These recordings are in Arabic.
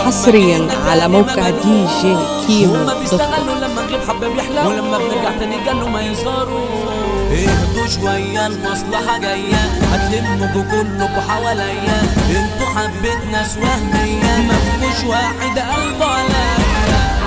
حصريا على موقع دي جي كيمو هما dot com. بيستغلوا لما نغيب حبة بيحلو ولما بنرجع تاني قالوا ما يزاروا اهدوا شوية المصلحة جاية. هتلمكوا كلكوا حواليا. أنتوا حبيت ناس وهمية مفيش واحد قلبه عليا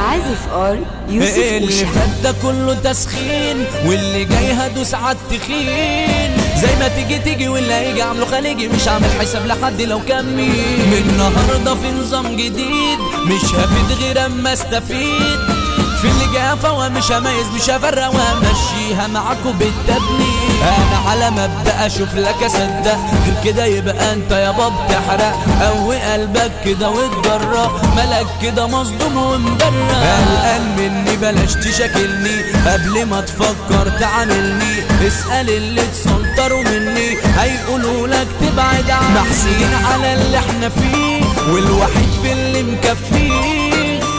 عازف آر يوسف اللي فات ده كله تسخين واللي جاي هدوس عالتخين زي ما تيجي تيجي واللي هيجي عامله خليجي مش عامل حساب لحد لو كان مين. من النهارده في نظام جديد مش هفيد غير أما أستفيد. في اللي جاي فوا مش هميز مش هفرق وهمشيها معاكوا بالتبني. أنا على مبدأ أشوف لك اصدق غير كده يبقى أنت يا باب تحرق. قوي قلبك كده واتجرى ملك كده مصدوم ومبرق قلقان مني بلاش تشاكلني. قبل ما تفكر تعاملني. اسأل اللي تسنطروا مني. هيقولوا لك تبعد عني محسين على اللي إحنا فيه. والوحيد في اللي مكفيه.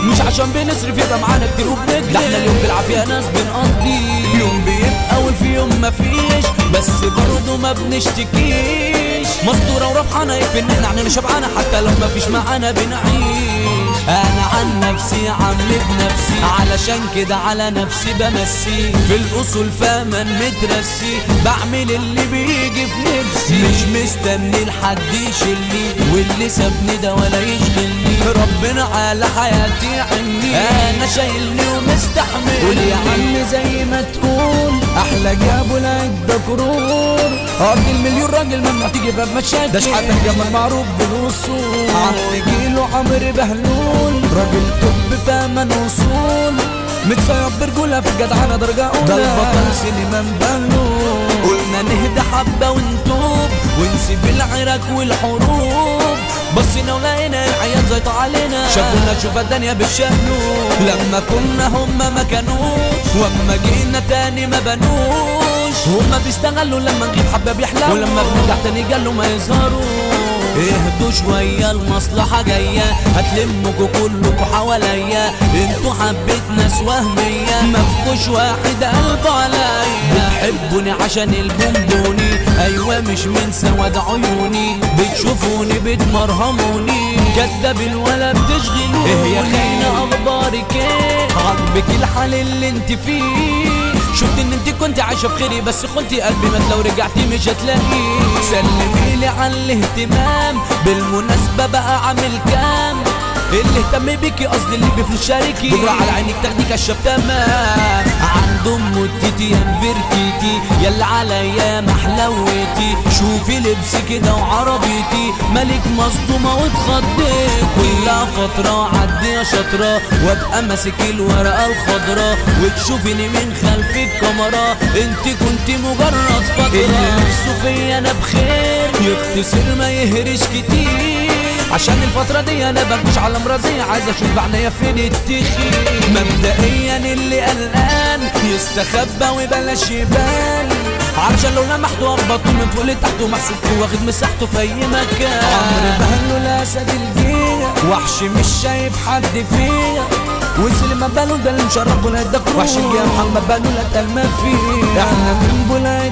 مش عشان بنصرف يبقى معانا كتير وبنجري ده إحنا اليوم بالعافية ناس بنقضي يوم بيبقى وفي يوم مفيش بس برضه ما بنشتكيش. مستورة وربحانة يكفي ان إحنا عننا شبعانة حتى لو مفيش معانا بنعيش. أنا عن نفسي عامل بنفسي علشان كده على نفسي بمسي. في الأصول فاهما مترسي بعمل اللي بيجي في نفسي مش مستني لحد يشيلني واللي سابني ده ولا يشغلني. ربنا على حياتي عني أنا شايلني ومستحمل. قول يا عم زي ما تقول أحلى جابوا لعد كرور. أرض المليون راجل ممنوع تيجي باب مشاكل. ده شحات جمال. معروف بالوصول. عم جيله عمرو بهلول. راجل طب فاهمان وصول. متصيب برجولة في جدعنة درجة أولى. ده البطل سينما مبلول قلنا نهدى حبة ونتوب ونسيب العراك والحروب. بصينا ولقينا العيال زيطوا علينا. شافونا شوف الدنيا بالشهلوب لما كنا هما ما كانوش وأما جينا تاني ما بنوش. هما بيستغلوا لما نغيب حبة بيحلو ولما بنرجع تاني قالوا ما يظهروا اهدوا شوية المصلحة جاية. هتلمكوا كلكوا حواليا. أنتوا حبيت ناس وهمية. مفكوش واحد قلبه عليا. بتحبوني عشان البونبوني أيوه مش من سواد عيوني. بتشوفوني بتمرهموني. كداب الولا بتشغلوني إيه يا خاينة أخبارك إيه؟ عاجبك الحال اللي انت فيه. شفت إن أنت كنت عايشة بخيري بس خلتي قلبي مات لو رجعتي مش هتلاقيه سلمي لي على الاهتمام بالمناسبة بقى عامل كام. اللي اهتم بيكي قصدي اللي بفلوس شاركي بكرة على عينك تاخدي كشاف تمام. ام التيتي يا نفرتيتي يلا عليا محلوتي. شوفي لبسي كده وعربيتي. ملك مصدومة واتخضيت كلها فترة عدي يا شاطره وأبقى ماسك الورقة الخضراء وتشوفيني من خلف الكاميرا. انت كنت مجرد فتره اللي نفسه فيا أنا بخير. يختصر ما يهرش كتير. عشان الفترة دي أنا بنكش على مرازية عايز أشوف بعناية فين التخي. مبدئيا اللي قلقان يستخبى وبلاش يبان. علشان لو لمحته أخبطه من فوق لتحت ومحسوبته واخد مساحته في أي مكان. عمرو بهلو الاسد الجيع وحش مش شايف حد فيا. وسلم بالو ده اللي مشرب بولا الدكرور وحش الجيع محمد بالو لا تلمى فيه إحنا من بولا الدكرور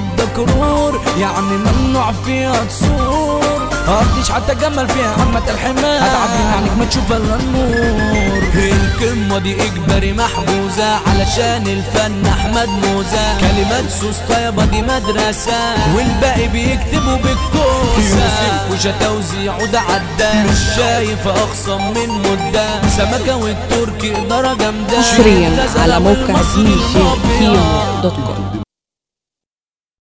يعني ممنوع فيها تصور هرديش حتى جمل فيها عمة الحمار. هتعدي عنك ما تشوف إلا النور. الكلمة دي اجباري محجوزة علشان الفن أحمد موزة. كلمات سوسته يابا دي مدرسة. والباقي بيكتبوا بالكوسة يوسف وشا توزيع وده عدى مش شايف أخصم من مدة. سمكة والتركي إدارة جامدة. حصريا على موقع دي جي. كيمو dot com.